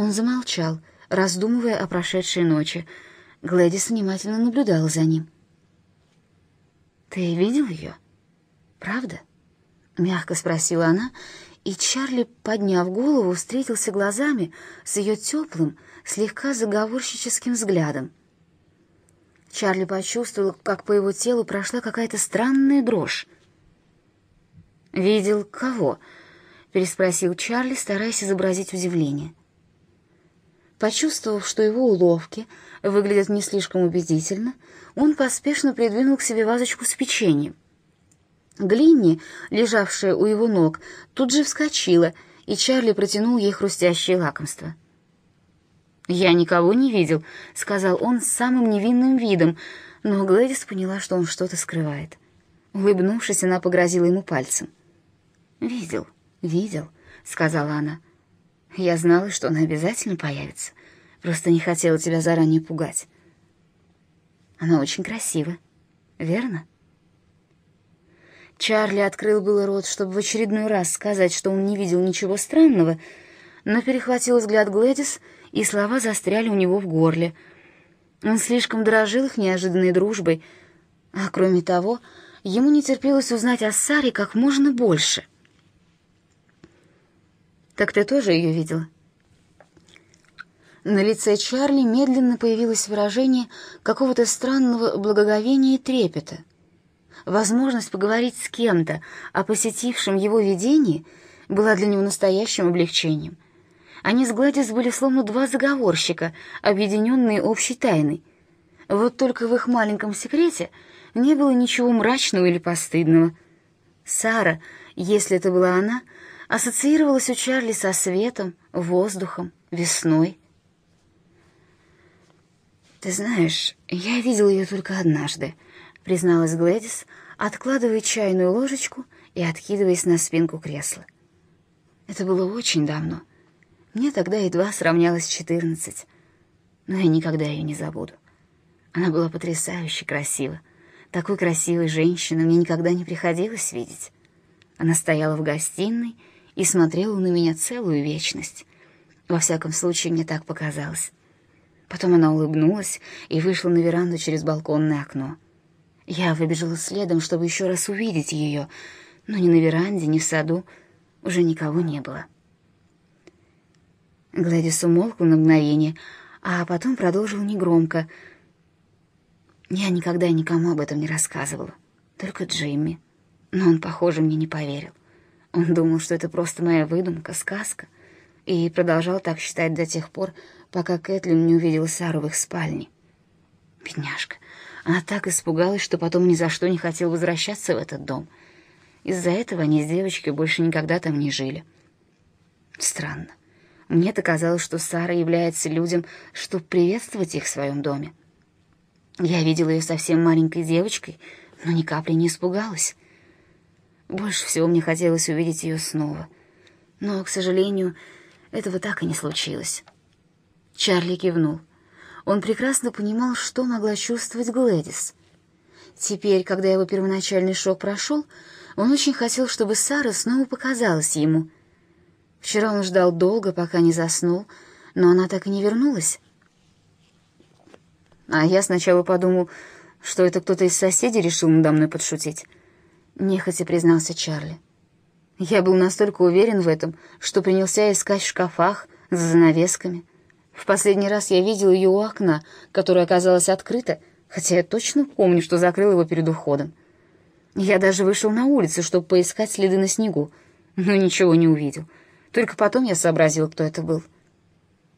Он замолчал, раздумывая о прошедшей ночи. Глэдис внимательно наблюдала за ним. «Ты видел ее? Правда?» — мягко спросила она, и Чарли, подняв голову, встретился глазами с ее теплым, слегка заговорщическим взглядом. Чарли почувствовал, как по его телу прошла какая-то странная дрожь. «Видел кого?» — переспросил Чарли, стараясь изобразить удивление. Почувствовав, что его уловки выглядят не слишком убедительно, он поспешно придвинул к себе вазочку с печеньем. Глинни, лежавшая у его ног, тут же вскочила, и Чарли протянул ей хрустящее лакомство. «Я никого не видел», — сказал он с самым невинным видом, но Глэдис поняла, что он что-то скрывает. Улыбнувшись, она погрозила ему пальцем. «Видел, видел», — сказала она. Я знала, что она обязательно появится. Просто не хотела тебя заранее пугать. Она очень красива, верно? Чарли открыл было рот, чтобы в очередной раз сказать, что он не видел ничего странного, но перехватил взгляд Глэдис, и слова застряли у него в горле. Он слишком дорожил их неожиданной дружбой, а кроме того, ему не терпелось узнать о Саре как можно больше. «Так ты тоже ее видела?» На лице Чарли медленно появилось выражение какого-то странного благоговения и трепета. Возможность поговорить с кем-то о посетившем его видении была для него настоящим облегчением. Они с Гладис были словно два заговорщика, объединенные общей тайной. Вот только в их маленьком секрете не было ничего мрачного или постыдного. Сара, если это была она, — ассоциировалась у Чарли со светом, воздухом, весной. «Ты знаешь, я видел ее только однажды», — призналась Глэдис, откладывая чайную ложечку и откидываясь на спинку кресла. «Это было очень давно. Мне тогда едва сравнялось четырнадцать, но я никогда ее не забуду. Она была потрясающе красива. Такой красивой женщины мне никогда не приходилось видеть. Она стояла в гостиной и смотрела на меня целую вечность. Во всяком случае, мне так показалось. Потом она улыбнулась и вышла на веранду через балконное окно. Я выбежала следом, чтобы еще раз увидеть ее, но ни на веранде, ни в саду уже никого не было. Гладис умолкла на мгновение, а потом продолжила негромко. Я никогда никому об этом не рассказывала, только Джимми, но он, похоже, мне не поверил. Он думал, что это просто моя выдумка, сказка, и продолжал так считать до тех пор, пока Кэтлин не увидела Сару в их спальне. Бедняжка. Она так испугалась, что потом ни за что не хотела возвращаться в этот дом. Из-за этого они с девочкой больше никогда там не жили. Странно. Мне-то казалось, что Сара является людям, чтобы приветствовать их в своем доме. Я видела ее совсем маленькой девочкой, но ни капли не испугалась. Больше всего мне хотелось увидеть ее снова. Но, к сожалению, этого так и не случилось. Чарли кивнул. Он прекрасно понимал, что могла чувствовать Глэдис. Теперь, когда его первоначальный шок прошел, он очень хотел, чтобы Сара снова показалась ему. Вчера он ждал долго, пока не заснул, но она так и не вернулась. А я сначала подумал, что это кто-то из соседей решил надо мной подшутить нехотя признался Чарли. Я был настолько уверен в этом, что принялся искать в шкафах, за занавесками. В последний раз я видел ее у окна, которое оказалось открыто, хотя я точно помню, что закрыл его перед уходом. Я даже вышел на улицу, чтобы поискать следы на снегу, но ничего не увидел. Только потом я сообразил, кто это был —